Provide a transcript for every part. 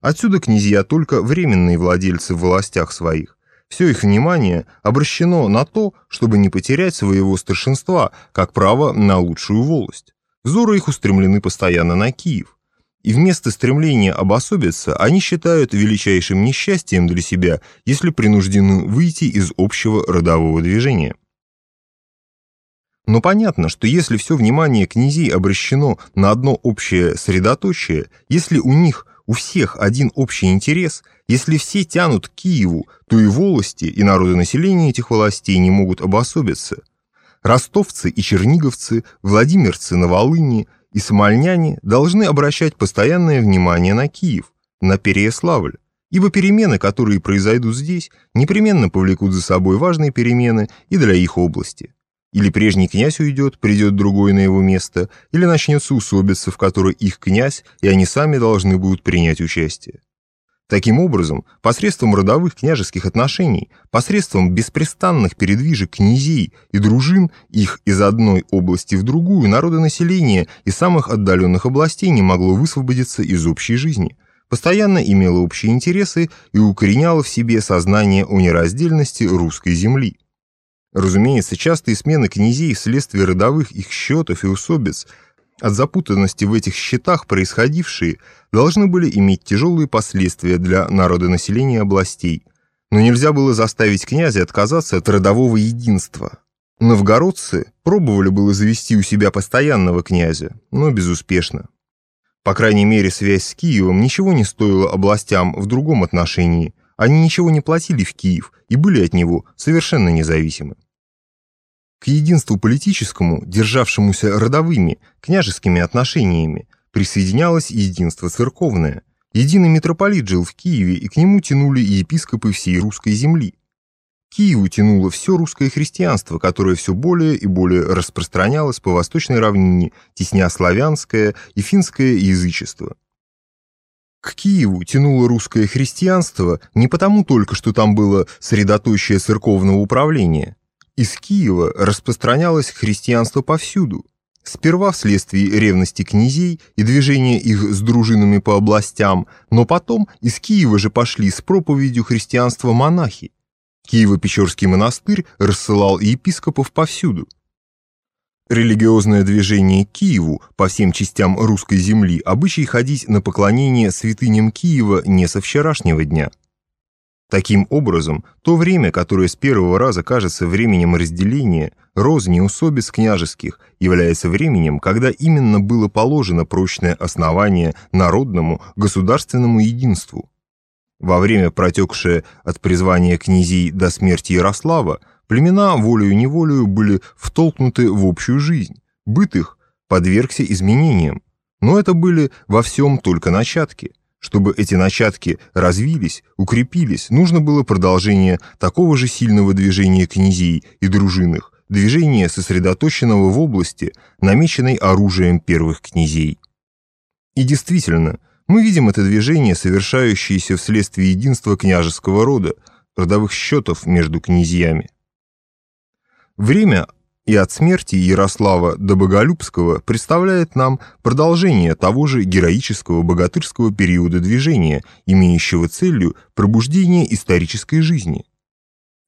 Отсюда князья только временные владельцы в властях своих. Все их внимание обращено на то, чтобы не потерять своего старшинства, как право на лучшую волость. Взоры их устремлены постоянно на Киев. И вместо стремления обособиться, они считают величайшим несчастьем для себя, если принуждены выйти из общего родового движения. Но понятно, что если все внимание князей обращено на одно общее средоточие, если у них у всех один общий интерес, если все тянут к Киеву, то и волости, и народонаселение этих властей не могут обособиться. Ростовцы и черниговцы, владимирцы на Волыни и смольняне должны обращать постоянное внимание на Киев, на Переяславль, ибо перемены, которые произойдут здесь, непременно повлекут за собой важные перемены и для их области. Или прежний князь уйдет, придет другой на его место, или начнется усобица, в которой их князь, и они сами должны будут принять участие. Таким образом, посредством родовых княжеских отношений, посредством беспрестанных передвижек князей и дружин, их из одной области в другую, народонаселение из самых отдаленных областей не могло высвободиться из общей жизни, постоянно имело общие интересы и укореняло в себе сознание о нераздельности русской земли. Разумеется, частые смены князей вследствие родовых их счетов и усобиц, от запутанности в этих счетах происходившие, должны были иметь тяжелые последствия для народонаселения областей. Но нельзя было заставить князя отказаться от родового единства. Новгородцы пробовали было завести у себя постоянного князя, но безуспешно. По крайней мере, связь с Киевом ничего не стоила областям в другом отношении – они ничего не платили в Киев и были от него совершенно независимы. К единству политическому, державшемуся родовыми, княжескими отношениями, присоединялось единство церковное. Единый митрополит жил в Киеве, и к нему тянули епископы всей русской земли. Киеву тянуло все русское христианство, которое все более и более распространялось по восточной равнине, тесня славянское и финское язычество. К Киеву тянуло русское христианство не потому только, что там было средоточие церковного управления. Из Киева распространялось христианство повсюду. Сперва вследствие ревности князей и движения их с дружинами по областям, но потом из Киева же пошли с проповедью христианства монахи. Киево-Печорский монастырь рассылал епископов повсюду – Религиозное движение Киеву по всем частям русской земли обычай ходить на поклонение святыням Киева не со вчерашнего дня. Таким образом, то время, которое с первого раза кажется временем разделения, розни усобиц княжеских, является временем, когда именно было положено прочное основание народному государственному единству. Во время, протекшее от призвания князей до смерти Ярослава, Племена волею-неволею были втолкнуты в общую жизнь, быт их подвергся изменениям, но это были во всем только начатки. Чтобы эти начатки развились, укрепились, нужно было продолжение такого же сильного движения князей и дружинных, движения, сосредоточенного в области, намеченной оружием первых князей. И действительно, мы видим это движение, совершающееся вследствие единства княжеского рода, родовых счетов между князьями. Время и от смерти Ярослава до Боголюбского представляет нам продолжение того же героического богатырского периода движения, имеющего целью пробуждение исторической жизни.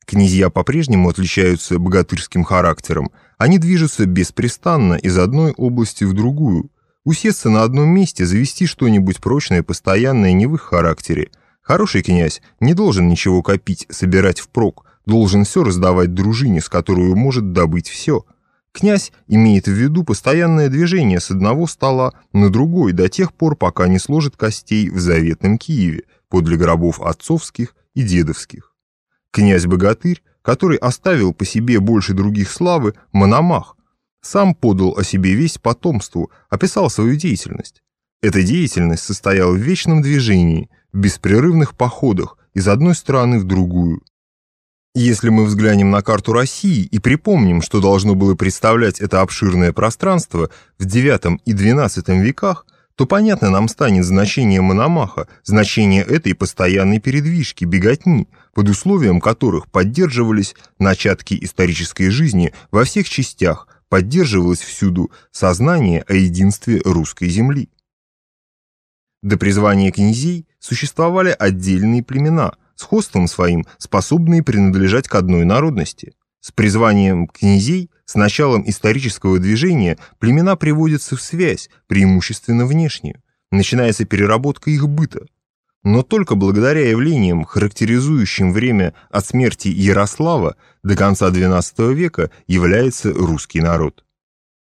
Князья по-прежнему отличаются богатырским характером, они движутся беспрестанно из одной области в другую. Усесться на одном месте, завести что-нибудь прочное, постоянное не в их характере. Хороший князь не должен ничего копить, собирать впрок – должен все раздавать дружине, с которой может добыть все. Князь имеет в виду постоянное движение с одного стола на другой до тех пор, пока не сложит костей в заветном Киеве, подле гробов отцовских и дедовских. Князь-богатырь, который оставил по себе больше других славы, Мономах, сам подал о себе весь потомству, описал свою деятельность. Эта деятельность состояла в вечном движении, в беспрерывных походах из одной страны в другую, если мы взглянем на карту России и припомним, что должно было представлять это обширное пространство в IX и XII веках, то понятно нам станет значение Мономаха, значение этой постоянной передвижки, беготни, под условием которых поддерживались начатки исторической жизни во всех частях, поддерживалось всюду сознание о единстве русской земли. До призвания князей существовали отдельные племена, сходством своим способные принадлежать к одной народности. С призванием князей, с началом исторического движения, племена приводятся в связь, преимущественно внешнюю. Начинается переработка их быта. Но только благодаря явлениям, характеризующим время от смерти Ярослава до конца XII века, является русский народ.